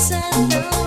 said no.